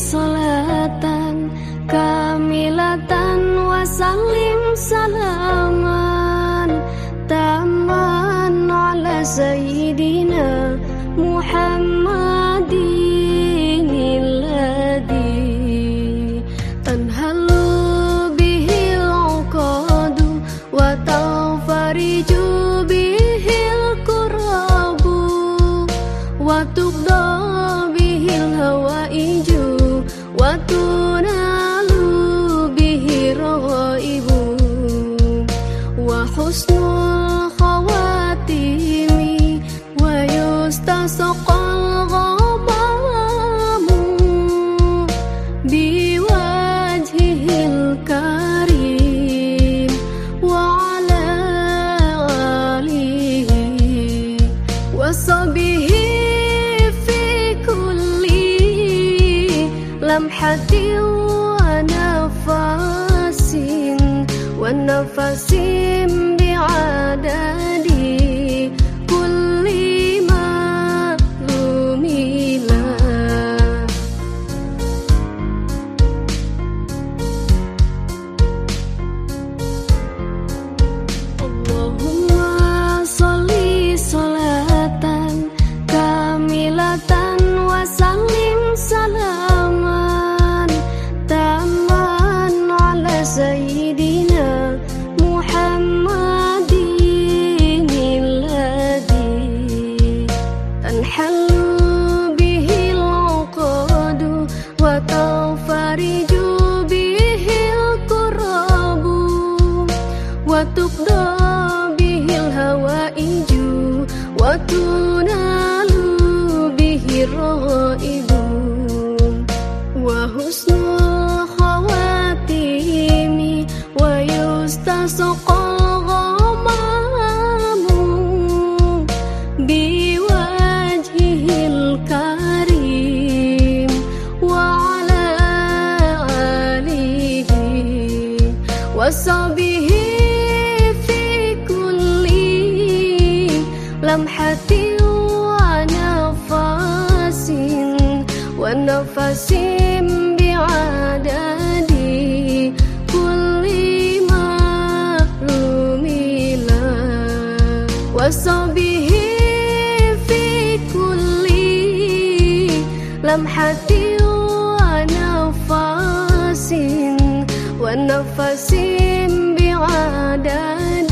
solatan Kamilatan wasalim salaman Taman ala Sayyidina Muhammadin Alladhi Tanhalu bihil uqadu Wa tawfariju bihil qurabu Wa hawa الهوائج وتنال به رغائب وحسن لمحتي ونفسي ونفسي بعدد What tu حياتي ونفس بعدد كل ما رمل وصبه في كل لمحة ونفس ونفس بعدد